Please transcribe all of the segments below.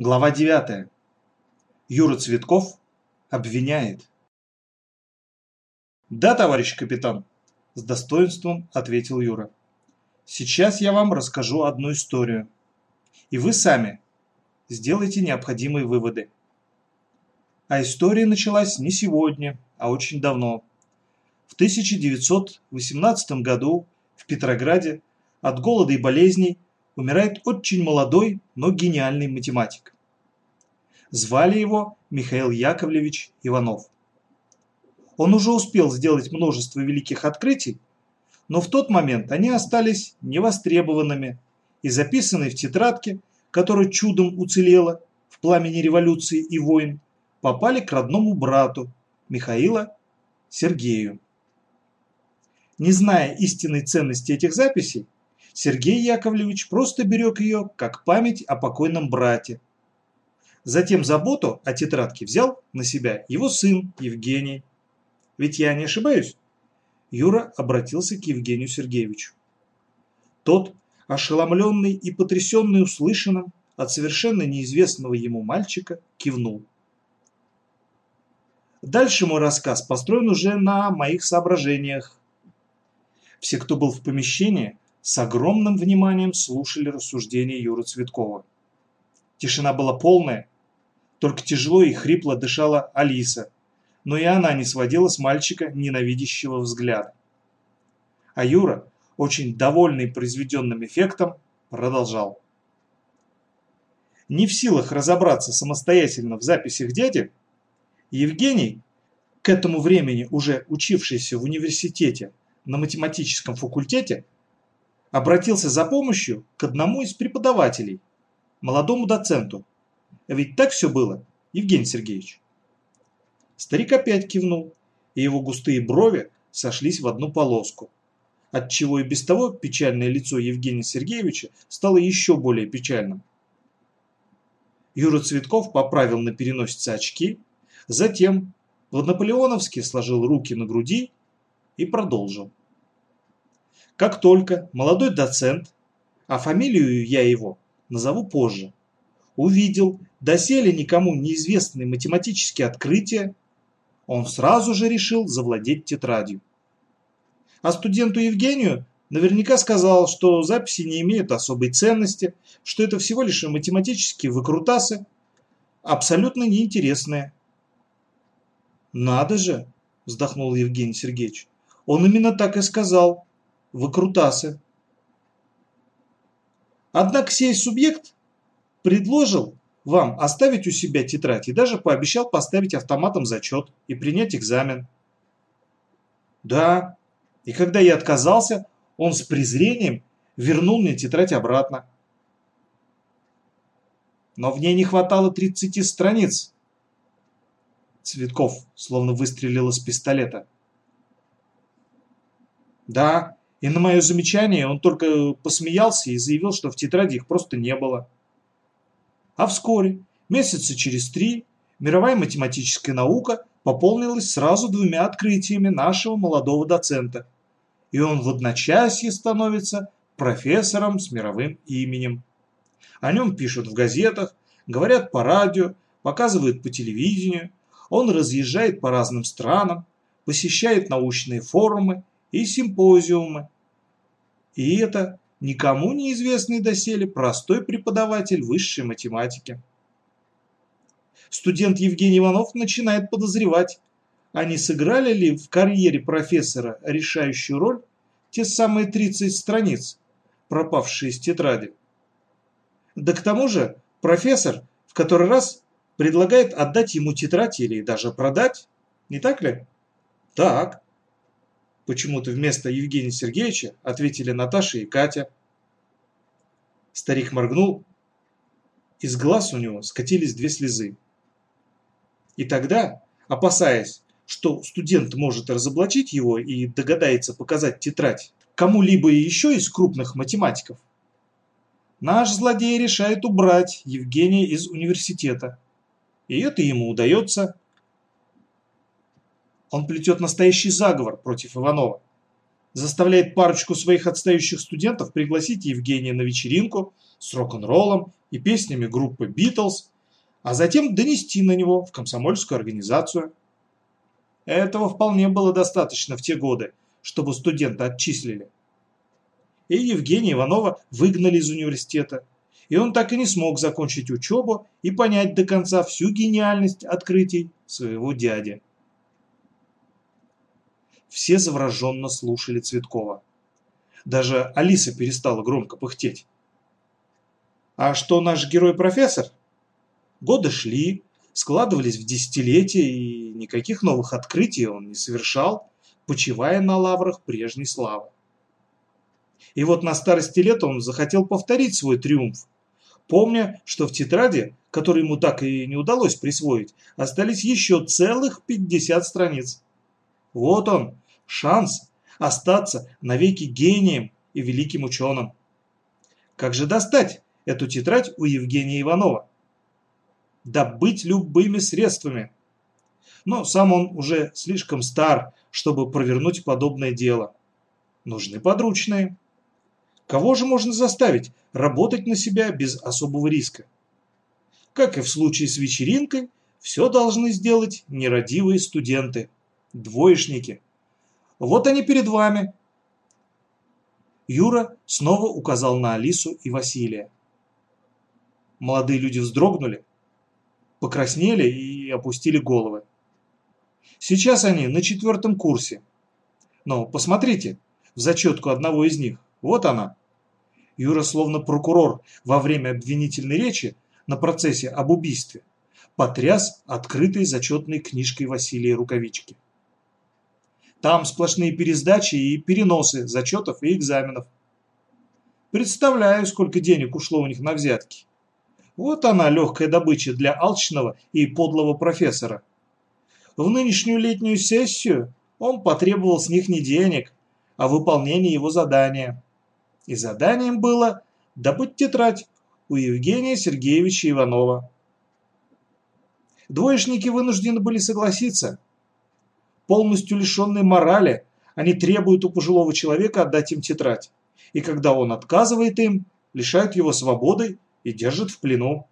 Глава 9. Юра Цветков обвиняет. «Да, товарищ капитан», – с достоинством ответил Юра. «Сейчас я вам расскажу одну историю, и вы сами сделайте необходимые выводы. А история началась не сегодня, а очень давно. В 1918 году в Петрограде от голода и болезней умирает очень молодой, но гениальный математик. Звали его Михаил Яковлевич Иванов. Он уже успел сделать множество великих открытий, но в тот момент они остались невостребованными и записанные в тетрадке, которая чудом уцелела в пламени революции и войн, попали к родному брату Михаила Сергею. Не зная истинной ценности этих записей, Сергей Яковлевич просто берег ее как память о покойном брате. Затем заботу о тетрадке взял на себя его сын Евгений. Ведь я не ошибаюсь? Юра обратился к Евгению Сергеевичу. Тот, ошеломленный и потрясенный услышанным от совершенно неизвестного ему мальчика, кивнул. Дальше мой рассказ построен уже на моих соображениях. Все, кто был в помещении, с огромным вниманием слушали рассуждения Юры Цветкова. Тишина была полная, только тяжело и хрипло дышала Алиса, но и она не сводила с мальчика ненавидящего взгляда. А Юра, очень довольный произведенным эффектом, продолжал. Не в силах разобраться самостоятельно в записях дяди, Евгений, к этому времени уже учившийся в университете на математическом факультете, обратился за помощью к одному из преподавателей, молодому доценту. Ведь так все было, Евгений Сергеевич. Старик опять кивнул, и его густые брови сошлись в одну полоску, отчего и без того печальное лицо Евгения Сергеевича стало еще более печальным. Юра Цветков поправил на переносице очки, затем по-наполеоновски сложил руки на груди и продолжил. Как только молодой доцент, а фамилию я его назову позже, увидел доселе никому неизвестные математические открытия, он сразу же решил завладеть тетрадью. А студенту Евгению наверняка сказал, что записи не имеют особой ценности, что это всего лишь математические выкрутасы, абсолютно неинтересные. «Надо же!» – вздохнул Евгений Сергеевич. «Он именно так и сказал выкрутасы. Однако сей субъект предложил вам оставить у себя тетрадь и даже пообещал поставить автоматом зачет и принять экзамен. Да, и когда я отказался, он с презрением вернул мне тетрадь обратно. Но в ней не хватало 30 страниц. Цветков словно выстрелил из пистолета. Да, и на мое замечание он только посмеялся и заявил, что в тетради их просто не было. А вскоре, месяца через три, мировая математическая наука пополнилась сразу двумя открытиями нашего молодого доцента. И он в одночасье становится профессором с мировым именем. О нем пишут в газетах, говорят по радио, показывают по телевидению. Он разъезжает по разным странам, посещает научные форумы и симпозиумы. И это никому неизвестный доселе простой преподаватель высшей математики. Студент Евгений Иванов начинает подозревать, а не сыграли ли в карьере профессора решающую роль те самые 30 страниц, пропавшие из тетради. Да к тому же профессор в который раз предлагает отдать ему тетрадь или даже продать, не так ли? Так почему-то вместо Евгения Сергеевича ответили Наташа и Катя. Старик моргнул, из глаз у него скатились две слезы. И тогда, опасаясь, что студент может разоблачить его и догадается показать тетрадь кому-либо еще из крупных математиков, наш злодей решает убрать Евгения из университета. И это ему удается. Он плетет настоящий заговор против Иванова. заставляет парочку своих отстающих студентов пригласить Евгения на вечеринку с рок-н-роллом и песнями группы «Битлз», а затем донести на него в комсомольскую организацию. Этого вполне было достаточно в те годы, чтобы студента отчислили. И Евгения Иванова выгнали из университета, и он так и не смог закончить учебу и понять до конца всю гениальность открытий своего дяди. Все завороженно слушали Цветкова. Даже Алиса перестала громко пыхтеть. А что наш герой-профессор? Годы шли, складывались в десятилетия, и никаких новых открытий он не совершал, почивая на лаврах прежней славы. И вот на старости лет он захотел повторить свой триумф, помня, что в тетради, которую ему так и не удалось присвоить, остались еще целых 50 страниц. Вот он, шанс остаться навеки гением и великим ученым. Как же достать эту тетрадь у Евгения Иванова? Добыть любыми средствами. Но сам он уже слишком стар, чтобы провернуть подобное дело. Нужны подручные. Кого же можно заставить работать на себя без особого риска? Как и в случае с вечеринкой, все должны сделать нерадивые студенты, двоечники. Вот они перед вами. Юра снова указал на Алису и Василия. Молодые люди вздрогнули, покраснели и опустили головы. Сейчас они на четвертом курсе. Но посмотрите в зачетку одного из них. Вот она. Юра, словно прокурор во время обвинительной речи на процессе об убийстве, потряс открытой зачетной книжкой Василия Рукавички. Там сплошные пересдачи и переносы зачетов и экзаменов. Представляю, сколько денег ушло у них на взятки. Вот она, легкая добыча для алчного и подлого профессора. В нынешнюю летнюю сессию он потребовал с них не денег, а выполнения его задания и заданием было добыть тетрадь у Евгения Сергеевича Иванова. Двоечники вынуждены были согласиться. Полностью лишенные морали, они требуют у пожилого человека отдать им тетрадь. И когда он отказывает им, лишают его свободы и держат в плену.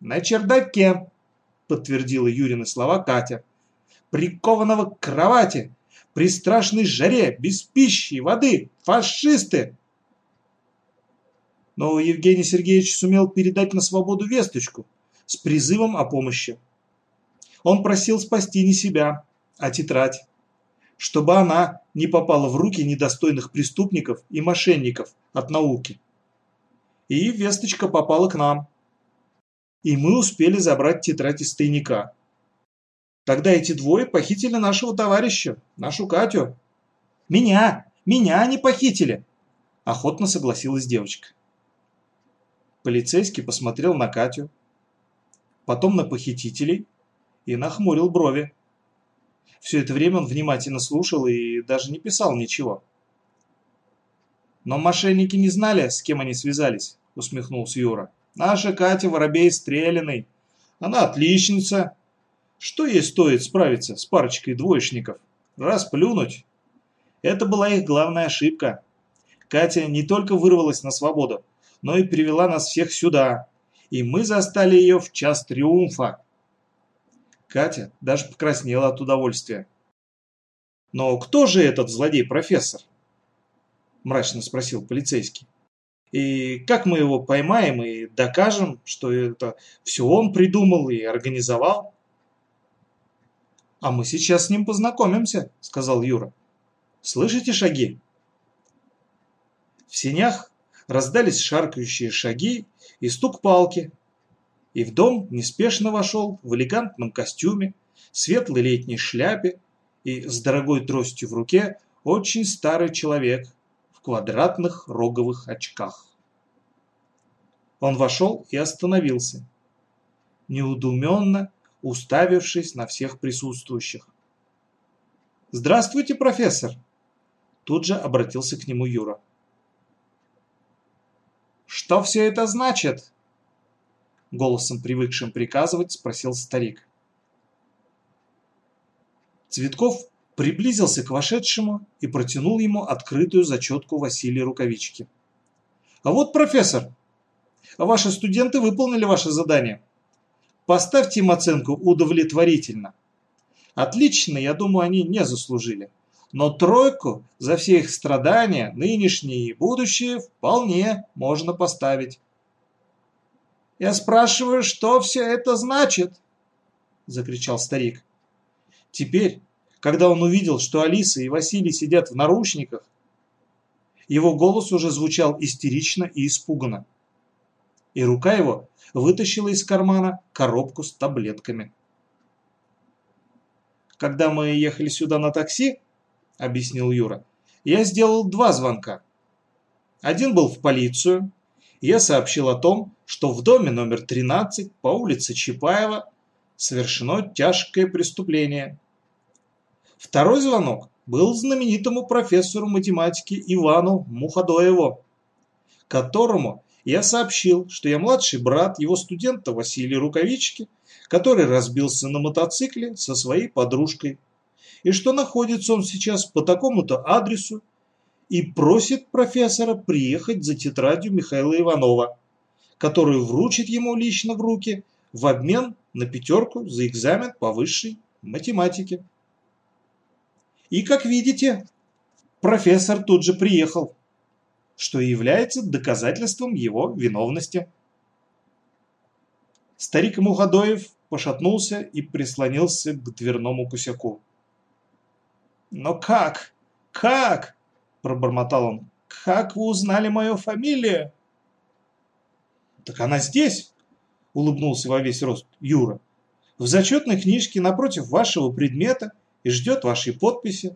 «На чердаке», – подтвердила Юрины слова Катя, – «прикованного к кровати, при страшной жаре, без пищи и воды, фашисты!» но Евгений Сергеевич сумел передать на свободу весточку с призывом о помощи. Он просил спасти не себя, а тетрадь, чтобы она не попала в руки недостойных преступников и мошенников от науки. И весточка попала к нам. И мы успели забрать тетрадь из тайника. Тогда эти двое похитили нашего товарища, нашу Катю. Меня, меня они похитили, охотно согласилась девочка. Полицейский посмотрел на Катю, потом на похитителей и нахмурил брови. Все это время он внимательно слушал и даже не писал ничего. «Но мошенники не знали, с кем они связались», — усмехнулся Юра. «Наша Катя Воробей Стреляный. Она отличница. Что ей стоит справиться с парочкой двоечников? Расплюнуть. Это была их главная ошибка. Катя не только вырвалась на свободу, но и привела нас всех сюда, и мы застали ее в час триумфа. Катя даже покраснела от удовольствия. «Но кто же этот злодей-профессор?» – мрачно спросил полицейский. «И как мы его поймаем и докажем, что это все он придумал и организовал?» «А мы сейчас с ним познакомимся», – сказал Юра. «Слышите шаги?» В сенях раздались шаркающие шаги и стук палки. И в дом неспешно вошел в элегантном костюме, светлой летней шляпе и с дорогой тростью в руке очень старый человек в квадратных роговых очках. Он вошел и остановился, неудуменно уставившись на всех присутствующих. «Здравствуйте, профессор!» Тут же обратился к нему Юра. «Что все это значит?» Голосом, привыкшим приказывать, спросил старик. Цветков приблизился к вошедшему и протянул ему открытую зачетку Василия Рукавички. «А вот, профессор, ваши студенты выполнили ваше задание. Поставьте им оценку удовлетворительно. Отлично, я думаю, они не заслужили. Но тройку за все их страдания, нынешние и будущие, вполне можно поставить. «Я спрашиваю, что все это значит?» – закричал старик. Теперь, когда он увидел, что Алиса и Василий сидят в наручниках, его голос уже звучал истерично и испуганно. И рука его вытащила из кармана коробку с таблетками. Когда мы ехали сюда на такси, объяснил Юра, я сделал два звонка. Один был в полицию. Я сообщил о том, что в доме номер 13 по улице Чапаева совершено тяжкое преступление. Второй звонок был знаменитому профессору математики Ивану Муходоеву, которому я сообщил, что я младший брат его студента Василия Рукавички, который разбился на мотоцикле со своей подружкой, и что находится он сейчас по такому-то адресу и просит профессора приехать за тетрадью Михаила Иванова, которую вручит ему лично в руки в обмен на пятерку за экзамен по высшей математике. И, как видите, профессор тут же приехал что является доказательством его виновности. Старик Мухадоев пошатнулся и прислонился к дверному косяку. «Но как? Как?» – пробормотал он. «Как вы узнали мою фамилию?» «Так она здесь!» – улыбнулся во весь рост Юра. «В зачетной книжке напротив вашего предмета и ждет вашей подписи.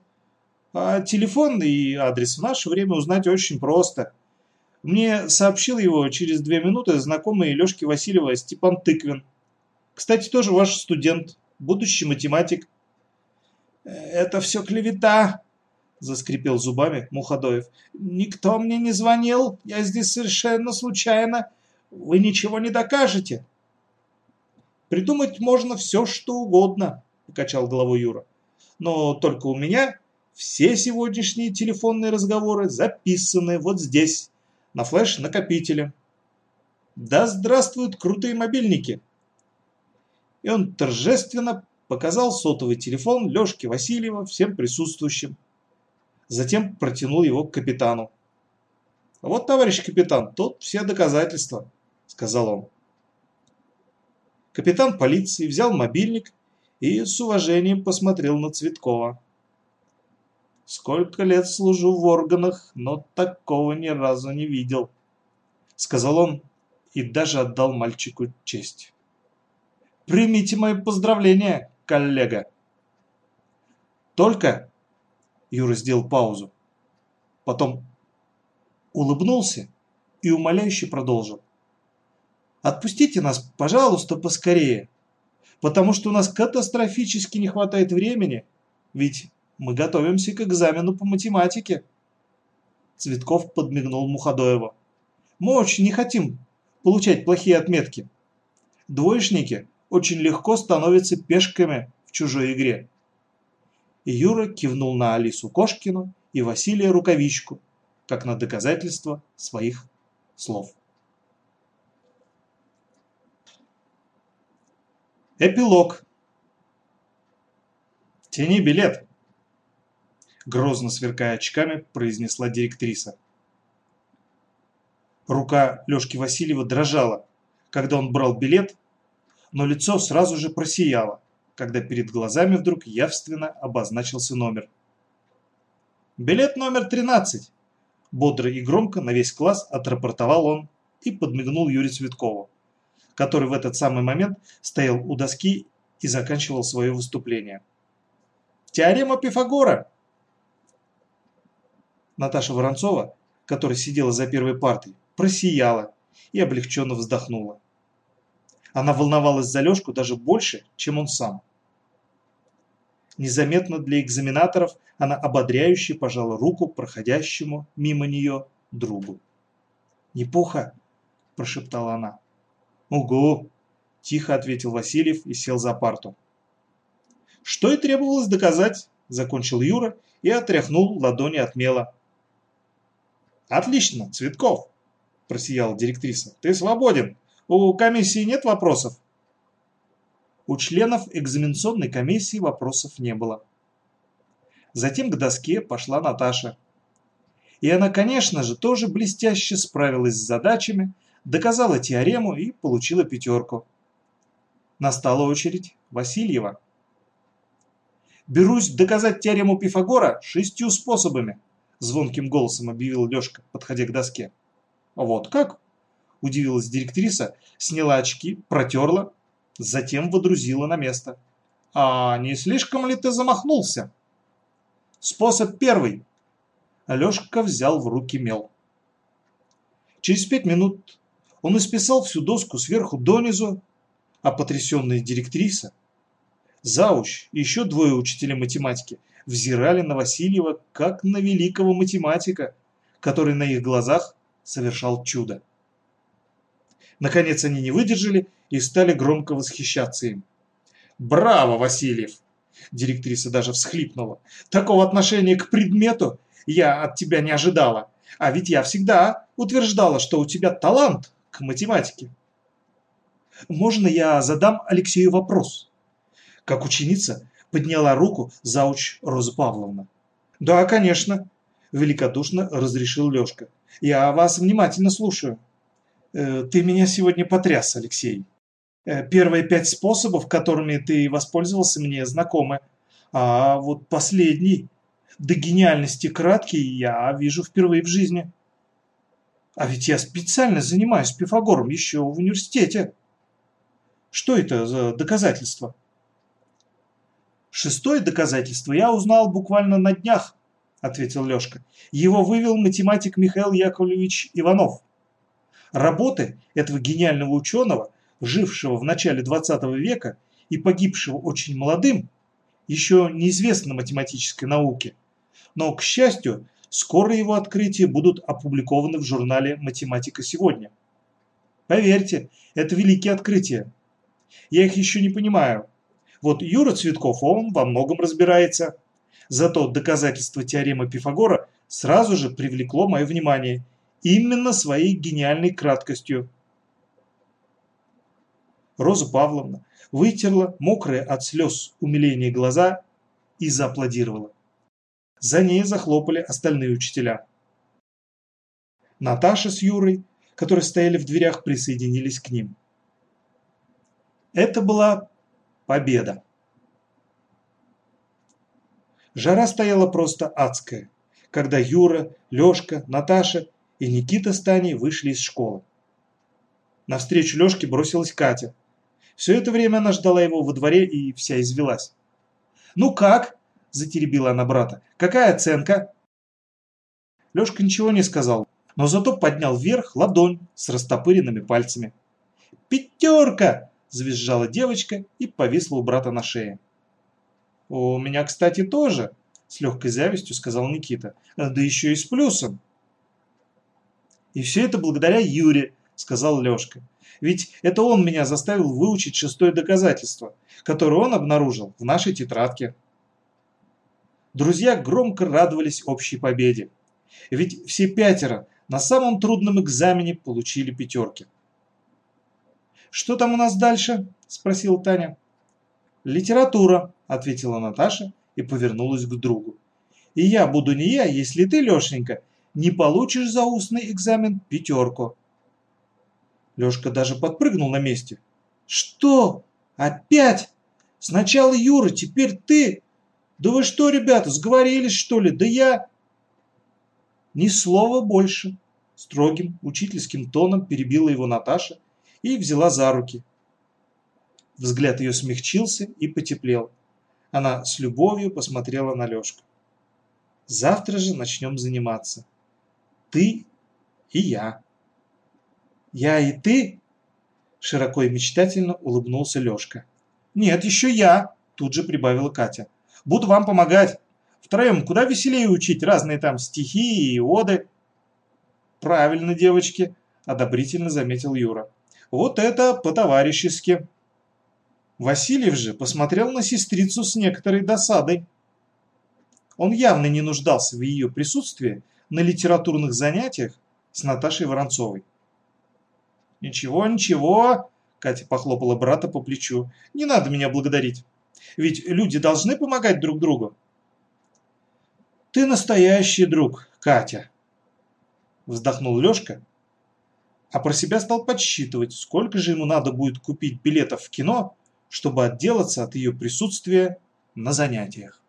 А телефон и адрес в наше время узнать очень просто. Мне сообщил его через две минуты знакомый Лешки Васильева Степан Тыквин. Кстати, тоже ваш студент, будущий математик. «Это все клевета», – заскрипел зубами Муходоев. «Никто мне не звонил, я здесь совершенно случайно. Вы ничего не докажете». «Придумать можно все, что угодно», – покачал головой Юра. «Но только у меня все сегодняшние телефонные разговоры записаны вот здесь, на флеш-накопителе. Да здравствуют крутые мобильники! И он торжественно показал сотовый телефон Лешки Васильева всем присутствующим. Затем протянул его к капитану. «Вот, товарищ капитан, тут все доказательства», — сказал он. Капитан полиции взял мобильник и с уважением посмотрел на Цветкова. Сколько лет служу в органах, но такого ни разу не видел. Сказал он и даже отдал мальчику честь. Примите мои поздравления, коллега. Только... Юра сделал паузу. Потом улыбнулся и умоляюще продолжил. Отпустите нас, пожалуйста, поскорее, потому что у нас катастрофически не хватает времени, ведь мы готовимся к экзамену по математике. Цветков подмигнул Муходоева. Мы очень не хотим получать плохие отметки. Двоечники очень легко становятся пешками в чужой игре. И Юра кивнул на Алису Кошкину и Василия Рукавичку, как на доказательство своих слов. Эпилог. Тяни билет грозно сверкая очками, произнесла директриса. Рука Лёшки Васильева дрожала, когда он брал билет, но лицо сразу же просияло, когда перед глазами вдруг явственно обозначился номер. «Билет номер 13!» Бодро и громко на весь класс отрапортовал он и подмигнул Юрию Цветкову, который в этот самый момент стоял у доски и заканчивал свое выступление. «Теорема Пифагора!» Наташа Воронцова, которая сидела за первой партой, просияла и облегченно вздохнула. Она волновалась за Лешку даже больше, чем он сам. Незаметно для экзаменаторов она ободряюще пожала руку проходящему мимо нее другу. «Непуха!» – прошептала она. «Угу!» – тихо ответил Васильев и сел за парту. Что и требовалось доказать, закончил Юра и отряхнул ладони от мела. «Отлично, Цветков!» – просияла директриса. «Ты свободен. У комиссии нет вопросов?» У членов экзаменационной комиссии вопросов не было. Затем к доске пошла Наташа. И она, конечно же, тоже блестяще справилась с задачами, доказала теорему и получила пятерку. Настала очередь Васильева. «Берусь доказать теорему Пифагора шестью способами», звонким голосом объявил Лешка, подходя к доске. «Вот как?» – удивилась директриса, сняла очки, протерла, затем водрузила на место. «А не слишком ли ты замахнулся?» «Способ первый». Лешка взял в руки мел. Через пять минут он исписал всю доску сверху донизу, а потрясенная директриса, зауч и еще двое учителей математики взирали на Васильева как на великого математика, который на их глазах совершал чудо. Наконец они не выдержали и стали громко восхищаться им. «Браво, Васильев!» Директриса даже всхлипнула. «Такого отношения к предмету я от тебя не ожидала. А ведь я всегда утверждала, что у тебя талант к математике. Можно я задам Алексею вопрос? Как ученица подняла руку зауч Роза Павловна. Да, конечно, великодушно разрешил Лешка. Я вас внимательно слушаю. Э, ты меня сегодня потряс, Алексей. Э, первые пять способов, которыми ты воспользовался, мне знакомы. А вот последний, до гениальности краткий, я вижу впервые в жизни. А ведь я специально занимаюсь Пифагором еще в университете. Что это за доказательство? Шестое доказательство я узнал буквально на днях, ответил Лешка. Его вывел математик Михаил Яковлевич Иванов. Работы этого гениального ученого, жившего в начале 20 века и погибшего очень молодым, еще неизвестно математической науке. Но, к счастью, Скоро его открытия будут опубликованы в журнале «Математика сегодня». Поверьте, это великие открытия. Я их еще не понимаю. Вот Юра Цветков, он во многом разбирается. Зато доказательство теоремы Пифагора сразу же привлекло мое внимание. Именно своей гениальной краткостью. Роза Павловна вытерла мокрые от слез умиления глаза и зааплодировала. За ней захлопали остальные учителя. Наташа с Юрой, которые стояли в дверях, присоединились к ним. Это была победа. Жара стояла просто адская, когда Юра, Лёшка, Наташа и Никита с Таней вышли из школы. Навстречу Лёшке бросилась Катя. Все это время она ждала его во дворе и вся извелась. «Ну как?» затеребила она брата. «Какая оценка?» Лешка ничего не сказал, но зато поднял вверх ладонь с растопыренными пальцами. «Пятерка!» – завизжала девочка и повисла у брата на шее. «У меня, кстати, тоже», – с легкой завистью сказал Никита. «Да еще и с плюсом». «И все это благодаря Юре», – сказал Лешка. «Ведь это он меня заставил выучить шестое доказательство, которое он обнаружил в нашей тетрадке». Друзья громко радовались общей победе. Ведь все пятеро на самом трудном экзамене получили пятерки. «Что там у нас дальше?» – спросила Таня. «Литература», – ответила Наташа и повернулась к другу. «И я буду не я, если ты, Лешенька, не получишь за устный экзамен пятерку». Лешка даже подпрыгнул на месте. «Что? Опять? Сначала Юра, теперь ты? Да вы что, ребята, сговорились, что ли? Да я... Ни слова больше. Строгим, учительским тоном перебила его Наташа и взяла за руки. Взгляд ее смягчился и потеплел. Она с любовью посмотрела на Лешку. Завтра же начнем заниматься. Ты и я. Я и ты? Широко и мечтательно улыбнулся Лешка. Нет, еще я, тут же прибавила Катя. Буду вам помогать. Втроем куда веселее учить разные там стихи и оды. Правильно, девочки, одобрительно заметил Юра. Вот это по-товарищески. Васильев же посмотрел на сестрицу с некоторой досадой. Он явно не нуждался в ее присутствии на литературных занятиях с Наташей Воронцовой. «Ничего, ничего», – Катя похлопала брата по плечу, – «не надо меня благодарить. Ведь люди должны помогать друг другу». «Ты настоящий друг, Катя», – вздохнул Лёшка, а про себя стал подсчитывать, сколько же ему надо будет купить билетов в кино, чтобы отделаться от ее присутствия на занятиях.